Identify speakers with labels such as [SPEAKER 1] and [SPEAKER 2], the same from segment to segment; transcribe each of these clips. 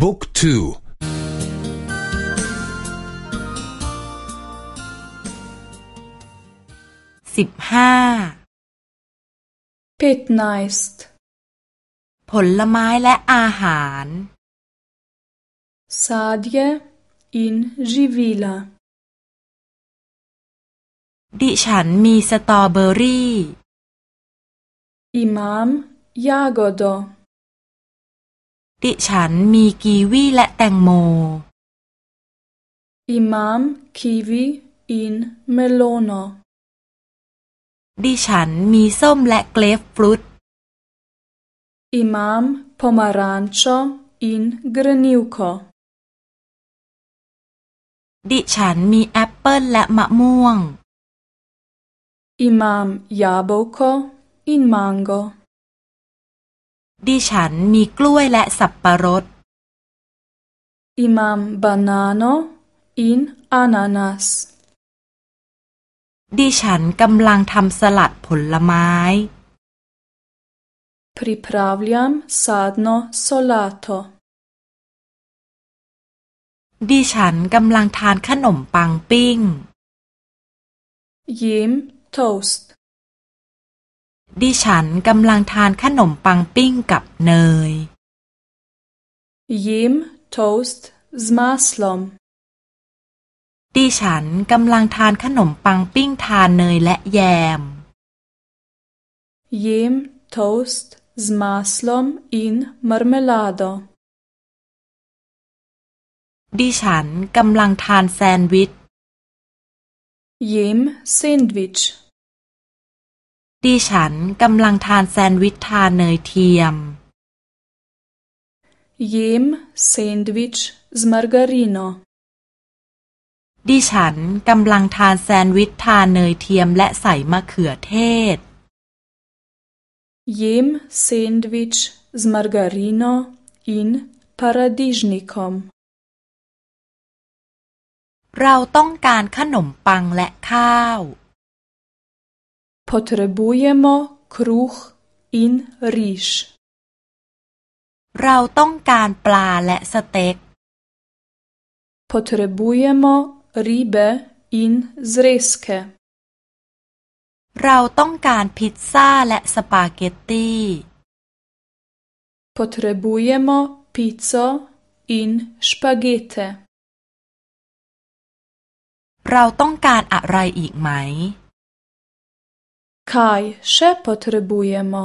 [SPEAKER 1] บุ๊กทู
[SPEAKER 2] สิบห้า
[SPEAKER 3] พิทไนส์
[SPEAKER 2] ผลไม้และอาหาร
[SPEAKER 3] sadje in živila
[SPEAKER 2] ดิฉันมีสตรอเบอรี่
[SPEAKER 3] imam jagodo
[SPEAKER 2] ดิ ฉันมีกีวีและแตงโม
[SPEAKER 3] imam kiwi in melono
[SPEAKER 2] ดิฉันมีส้มและเกรฟฟรุต
[SPEAKER 3] imam pomarančo in grenivko
[SPEAKER 2] ดิฉันมีแอปเปิลและมะม่วง
[SPEAKER 3] imam jabolko in mango
[SPEAKER 2] ดิฉันมีกล้วยและสับปะรด
[SPEAKER 3] imam banano in ananas
[SPEAKER 2] ดิฉันกำลังทำสลัดผลไม้
[SPEAKER 3] pripravljam sadno solato
[SPEAKER 2] ดิฉันกำลังทานขนมปังปิ้ง
[SPEAKER 3] jem toast
[SPEAKER 2] ดิฉันกำลังทานขนมปังปิ้งกับเนย
[SPEAKER 3] jem toast z maslom
[SPEAKER 2] ดิฉันกำลังทานขนมปังปิ้งทานเนยและแยม
[SPEAKER 3] jem toast z maslom in marmelado
[SPEAKER 2] ดิฉันกำลังทานแซนด์วิช
[SPEAKER 3] jem sandwich
[SPEAKER 2] ดิฉันกำลังทานแซนด์วิชทานเนยเทียม
[SPEAKER 3] jem sandwich z margarino
[SPEAKER 2] ดิฉันกำลังทานแซนด์วิชทานเนยเทียมและใส่มะเขือเทศ
[SPEAKER 3] jem sandwich z margarino in paradižnikom
[SPEAKER 2] เราต้องการขนมปังและข้าว
[SPEAKER 3] potrebujemo kruh in riž
[SPEAKER 2] เราต้องการปลาและสเต็ก
[SPEAKER 3] potrebujemo ribe in zrezke
[SPEAKER 2] เราต้องการพิซซ่าและสปาเกตตี
[SPEAKER 3] potrebujemo pico in špagete
[SPEAKER 2] เราต้องการอะไรอีกไหม
[SPEAKER 3] Kaj še potrebujemo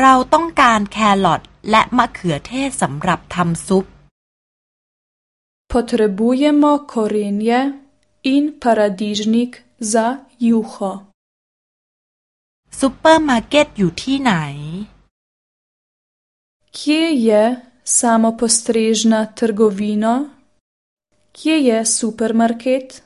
[SPEAKER 2] เราต้องการแครอทและมะเขือเทศสำหรับทำซุป
[SPEAKER 3] potrebujemo korenje in paradižnik za juho
[SPEAKER 2] ซุปเปอร์มาร์เก็ตอยู่ที่ไหน
[SPEAKER 3] Kje je samopostrežna trgovina? Kje je supermarket?